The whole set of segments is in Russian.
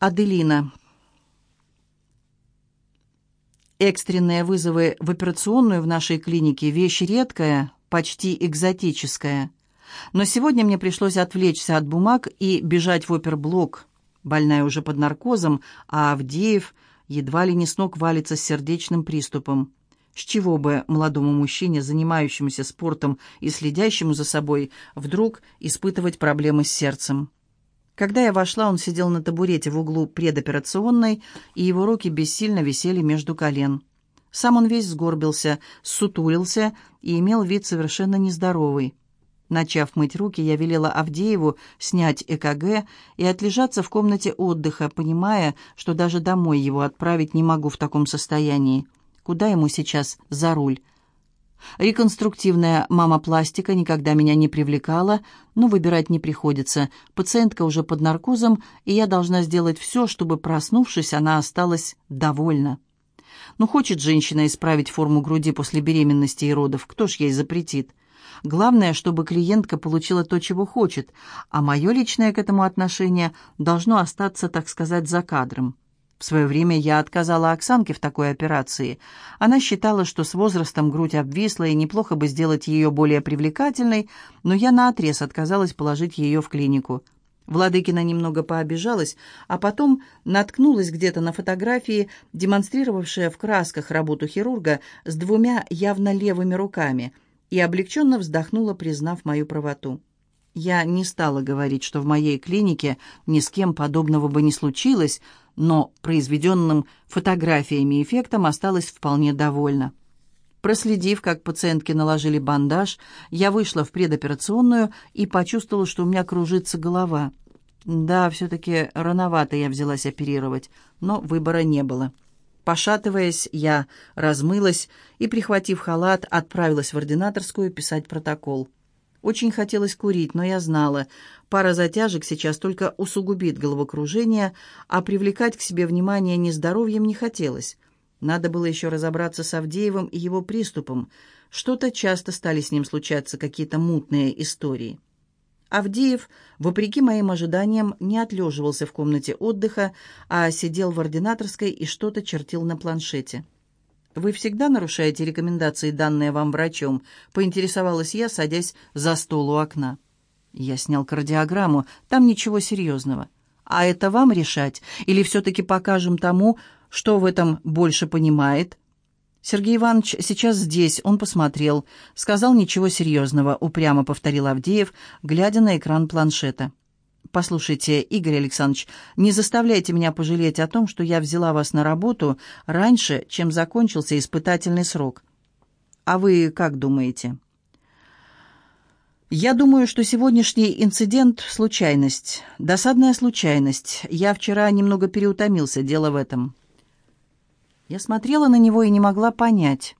Аделина. Экстренные вызовы в операционную в нашей клинике – вещь редкая, почти экзотическая. Но сегодня мне пришлось отвлечься от бумаг и бежать в оперблок. Больная уже под наркозом, а Авдеев едва ли не с ног валится с сердечным приступом. С чего бы молодому мужчине, занимающемуся спортом и следящему за собой, вдруг испытывать проблемы с сердцем? Когда я вошла, он сидел на табурете в углу предоперационной, и его руки бессильно висели между колен. Сам он весь сгорбился, сутулился и имел вид совершенно нездоровый. Начав мыть руки, я велела Авдееву снять ЭКГ и отлежаться в комнате отдыха, понимая, что даже домой его отправить не могу в таком состоянии. Куда ему сейчас за руль? Реконструктивная мамопластика никогда меня не привлекала, но выбирать не приходится. Пациентка уже под наркозом, и я должна сделать все, чтобы, проснувшись, она осталась довольна. Ну, хочет женщина исправить форму груди после беременности и родов, кто ж ей запретит? Главное, чтобы клиентка получила то, чего хочет, а мое личное к этому отношение должно остаться, так сказать, за кадром. В свое время я отказала Оксанке в такой операции. Она считала, что с возрастом грудь обвисла, и неплохо бы сделать ее более привлекательной, но я наотрез отказалась положить ее в клинику. Владыкина немного пообижалась, а потом наткнулась где-то на фотографии, демонстрировавшие в красках работу хирурга с двумя явно левыми руками, и облегченно вздохнула, признав мою правоту. Я не стала говорить, что в моей клинике ни с кем подобного бы не случилось, но произведенным фотографиями эффектом осталась вполне довольна. Проследив, как пациентке наложили бандаж, я вышла в предоперационную и почувствовала, что у меня кружится голова. Да, все-таки рановато я взялась оперировать, но выбора не было. Пошатываясь, я размылась и, прихватив халат, отправилась в ординаторскую писать протокол. Очень хотелось курить, но я знала, пара затяжек сейчас только усугубит головокружение, а привлекать к себе внимание нездоровьем не хотелось. Надо было еще разобраться с Авдеевым и его приступом. Что-то часто стали с ним случаться какие-то мутные истории. Авдеев, вопреки моим ожиданиям, не отлеживался в комнате отдыха, а сидел в ординаторской и что-то чертил на планшете. «Вы всегда нарушаете рекомендации, данные вам врачом?» — поинтересовалась я, садясь за стол у окна. Я снял кардиограмму, там ничего серьезного. «А это вам решать? Или все-таки покажем тому, что в этом больше понимает?» «Сергей Иванович сейчас здесь, он посмотрел. Сказал ничего серьезного», — упрямо повторил Авдеев, глядя на экран планшета. «Послушайте, Игорь Александрович, не заставляйте меня пожалеть о том, что я взяла вас на работу раньше, чем закончился испытательный срок. А вы как думаете?» «Я думаю, что сегодняшний инцидент — случайность. Досадная случайность. Я вчера немного переутомился, дело в этом». Я смотрела на него и не могла понять,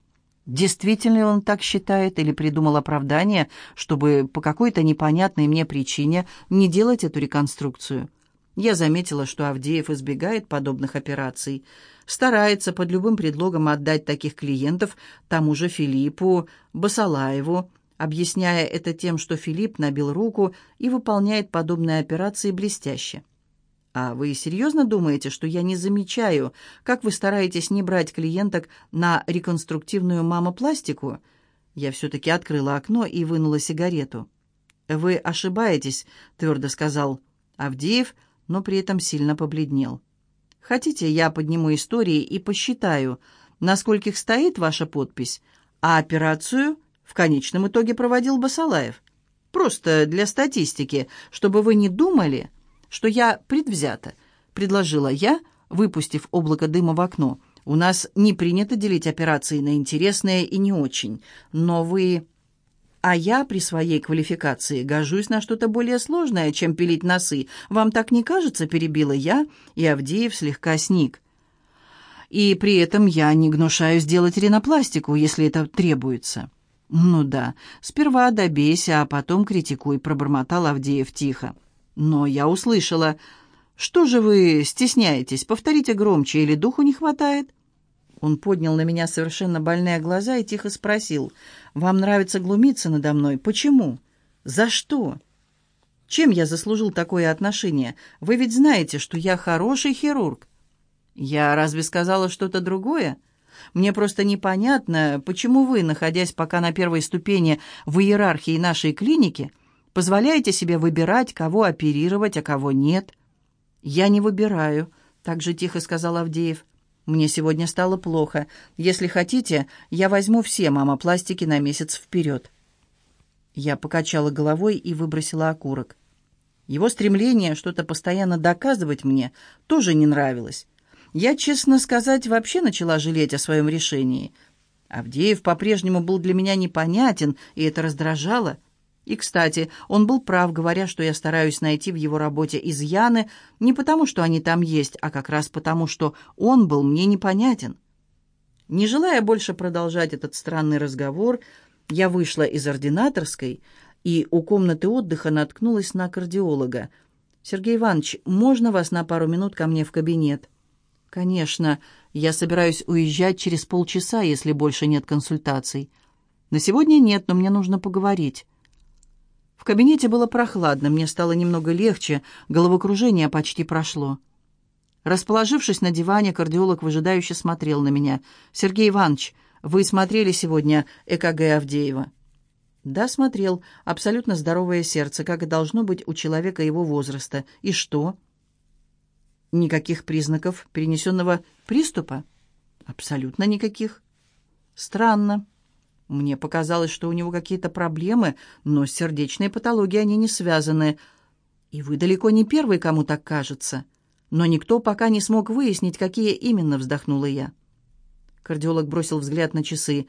Действительно ли он так считает или придумал оправдание, чтобы по какой-то непонятной мне причине не делать эту реконструкцию? Я заметила, что Авдеев избегает подобных операций, старается под любым предлогом отдать таких клиентов тому же Филиппу, Басалаеву, объясняя это тем, что Филипп набил руку и выполняет подобные операции блестяще. «А вы серьезно думаете, что я не замечаю, как вы стараетесь не брать клиенток на реконструктивную мамопластику?» Я все-таки открыла окно и вынула сигарету. «Вы ошибаетесь», — твердо сказал Авдеев, но при этом сильно побледнел. «Хотите, я подниму истории и посчитаю, на скольких стоит ваша подпись, а операцию в конечном итоге проводил Басалаев? Просто для статистики, чтобы вы не думали...» что я предвзята», — предложила я, выпустив облако дыма в окно. «У нас не принято делить операции на интересные и не очень, но вы...» «А я при своей квалификации гожусь на что-то более сложное, чем пилить носы. Вам так не кажется?» — перебила я, и Авдеев слегка сник. «И при этом я не гнушаюсь делать ринопластику, если это требуется». «Ну да, сперва добейся, а потом критикуй», — пробормотал Авдеев тихо. Но я услышала. «Что же вы стесняетесь? Повторите громче, или духу не хватает?» Он поднял на меня совершенно больные глаза и тихо спросил. «Вам нравится глумиться надо мной? Почему? За что?» Чем я заслужил такое отношение? Вы ведь знаете, что я хороший хирург». «Я разве сказала что-то другое? Мне просто непонятно, почему вы, находясь пока на первой ступени в иерархии нашей клиники, позволяете себе выбирать, кого оперировать, а кого нет». «Я не выбираю», — так же тихо сказал Авдеев. «Мне сегодня стало плохо. Если хотите, я возьму все мамопластики на месяц вперед». Я покачала головой и выбросила окурок. Его стремление что-то постоянно доказывать мне тоже не нравилось. Я, честно сказать, вообще начала жалеть о своем решении. Авдеев по-прежнему был для меня непонятен, и это раздражало. И, кстати, он был прав, говоря, что я стараюсь найти в его работе изъяны не потому, что они там есть, а как раз потому, что он был мне непонятен. Не желая больше продолжать этот странный разговор, я вышла из ординаторской и у комнаты отдыха наткнулась на кардиолога. «Сергей Иванович, можно вас на пару минут ко мне в кабинет?» «Конечно. Я собираюсь уезжать через полчаса, если больше нет консультаций. На сегодня нет, но мне нужно поговорить». В кабинете было прохладно, мне стало немного легче, головокружение почти прошло. Расположившись на диване, кардиолог выжидающе смотрел на меня. «Сергей Иванович, вы смотрели сегодня ЭКГ Авдеева?» «Да, смотрел. Абсолютно здоровое сердце, как и должно быть у человека его возраста. И что?» «Никаких признаков перенесенного приступа?» «Абсолютно никаких». «Странно. Мне показалось, что у него какие-то проблемы, но с сердечной патологией они не связаны. И вы далеко не первый, кому так кажется. Но никто пока не смог выяснить, какие именно, вздохнула я». Кардиолог бросил взгляд на часы.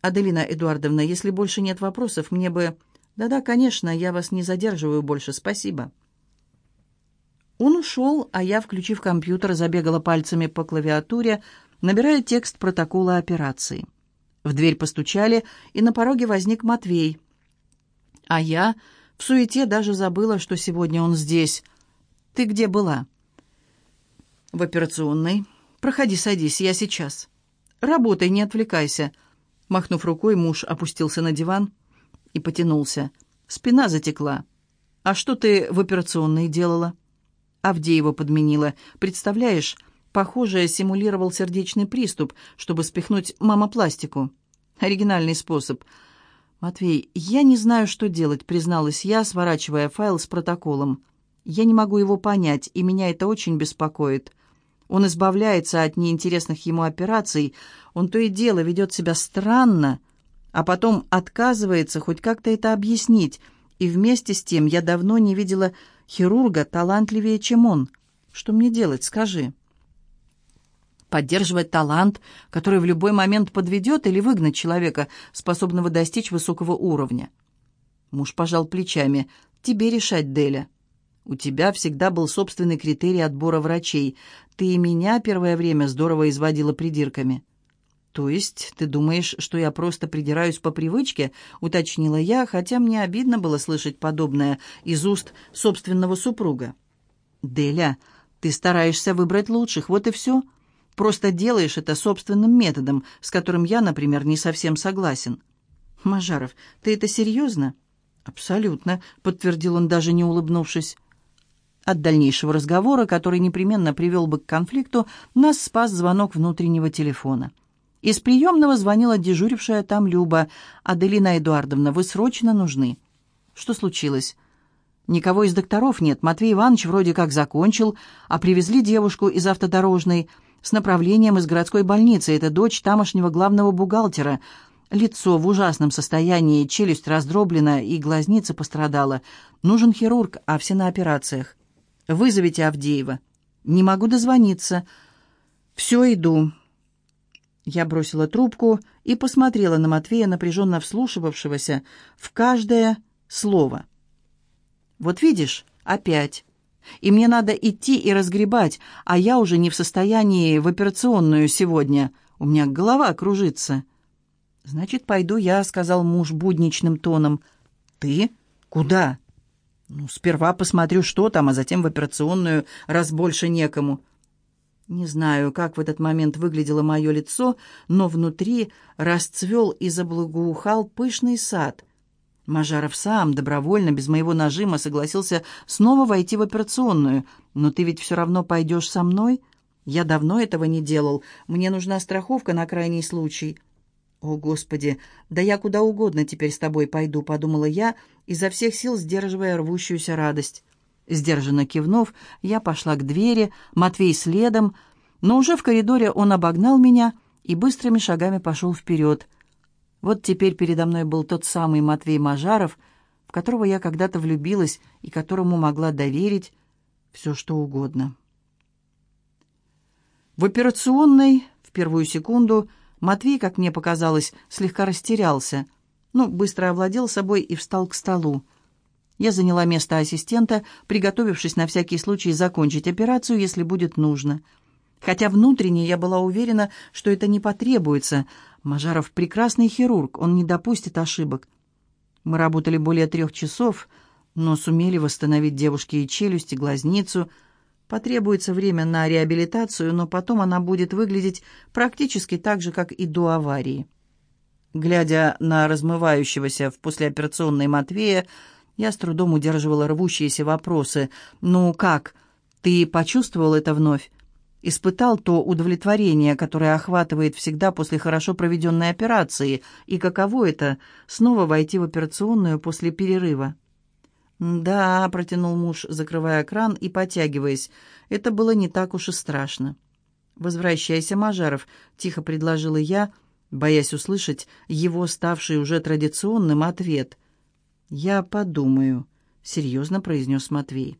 «Аделина Эдуардовна, если больше нет вопросов, мне бы...» «Да-да, конечно, я вас не задерживаю больше, спасибо». Он ушел, а я, включив компьютер, забегала пальцами по клавиатуре, набирая текст протокола операции. В дверь постучали, и на пороге возник Матвей. А я в суете даже забыла, что сегодня он здесь. «Ты где была?» «В операционной. Проходи, садись, я сейчас». «Работай, не отвлекайся». Махнув рукой, муж опустился на диван и потянулся. Спина затекла. «А что ты в операционной делала?» Авдеева подменила. «Представляешь, похоже, симулировал сердечный приступ, чтобы спихнуть мамопластику. Оригинальный способ». «Матвей, я не знаю, что делать», — призналась я, сворачивая файл с протоколом. «Я не могу его понять, и меня это очень беспокоит. Он избавляется от неинтересных ему операций, он то и дело ведет себя странно, а потом отказывается хоть как-то это объяснить, и вместе с тем я давно не видела хирурга талантливее, чем он. Что мне делать, скажи?» Поддерживать талант, который в любой момент подведет, или выгнать человека, способного достичь высокого уровня? Муж пожал плечами. «Тебе решать, Деля». У тебя всегда был собственный критерий отбора врачей. Ты и меня первое время здорово изводила придирками». «То есть ты думаешь, что я просто придираюсь по привычке?» — уточнила я, хотя мне обидно было слышать подобное из уст собственного супруга. «Деля, ты стараешься выбрать лучших, вот и все. Просто делаешь это собственным методом, с которым я, например, не совсем согласен». «Мажаров, ты это серьезно?» «Абсолютно», — подтвердил он, даже не улыбнувшись. От дальнейшего разговора, который непременно привел бы к конфликту, нас спас звонок внутреннего телефона. Из приемного звонила дежурившая там Люба. «Аделина Эдуардовна, вы срочно нужны». «Что случилось?» «Никого из докторов нет. Матвей Иванович вроде как закончил, а привезли девушку из автодорожной с направлением из городской больницы. Это дочь тамошнего главного бухгалтера. Лицо в ужасном состоянии, челюсть раздроблена и глазница пострадала. Нужен хирург, а все на операциях». Вызовите Авдеева. Не могу дозвониться. Все, иду. Я бросила трубку и посмотрела на Матвея, напряженно вслушивавшегося в каждое слово. Вот видишь, опять. И мне надо идти и разгребать, а я уже не в состоянии в операционную сегодня. У меня голова кружится. «Значит, пойду я», — сказал муж будничным тоном. «Ты? Куда?» Ну, сперва посмотрю, что там, а затем в операционную, раз больше некому. Не знаю, как в этот момент выглядело мое лицо, но внутри расцвел и заблагоухал пышный сад. Мажаров сам, добровольно, без моего нажима, согласился снова войти в операционную. «Но ты ведь все равно пойдешь со мной?» «Я давно этого не делал. Мне нужна страховка на крайний случай». «О, Господи! Да я куда угодно теперь с тобой пойду», — подумала я, изо всех сил сдерживая рвущуюся радость. Сдержанно кивнув, я пошла к двери, Матвей следом, но уже в коридоре он обогнал меня и быстрыми шагами пошел вперед. Вот теперь передо мной был тот самый Матвей Мажаров, в которого я когда-то влюбилась и которому могла доверить все, что угодно. В операционной в первую секунду Матвей, как мне показалось, слегка растерялся, но быстро овладел собой и встал к столу. Я заняла место ассистента, приготовившись на всякий случай закончить операцию, если будет нужно. Хотя внутренне я была уверена, что это не потребуется. Мажаров прекрасный хирург, он не допустит ошибок. Мы работали более трех часов, но сумели восстановить девушке и челюсть, и глазницу. Потребуется время на реабилитацию, но потом она будет выглядеть практически так же, как и до аварии. Глядя на размывающегося в послеоперационной Матвея, я с трудом удерживала рвущиеся вопросы. «Ну как? Ты почувствовал это вновь? Испытал то удовлетворение, которое охватывает всегда после хорошо проведенной операции? И каково это — снова войти в операционную после перерыва?» «Да», — протянул муж, закрывая кран и потягиваясь, — «это было не так уж и страшно». «Возвращайся, Мажаров», — тихо предложила я, боясь услышать его ставший уже традиционным ответ — «Я подумаю», — серьезно произнес Матвей.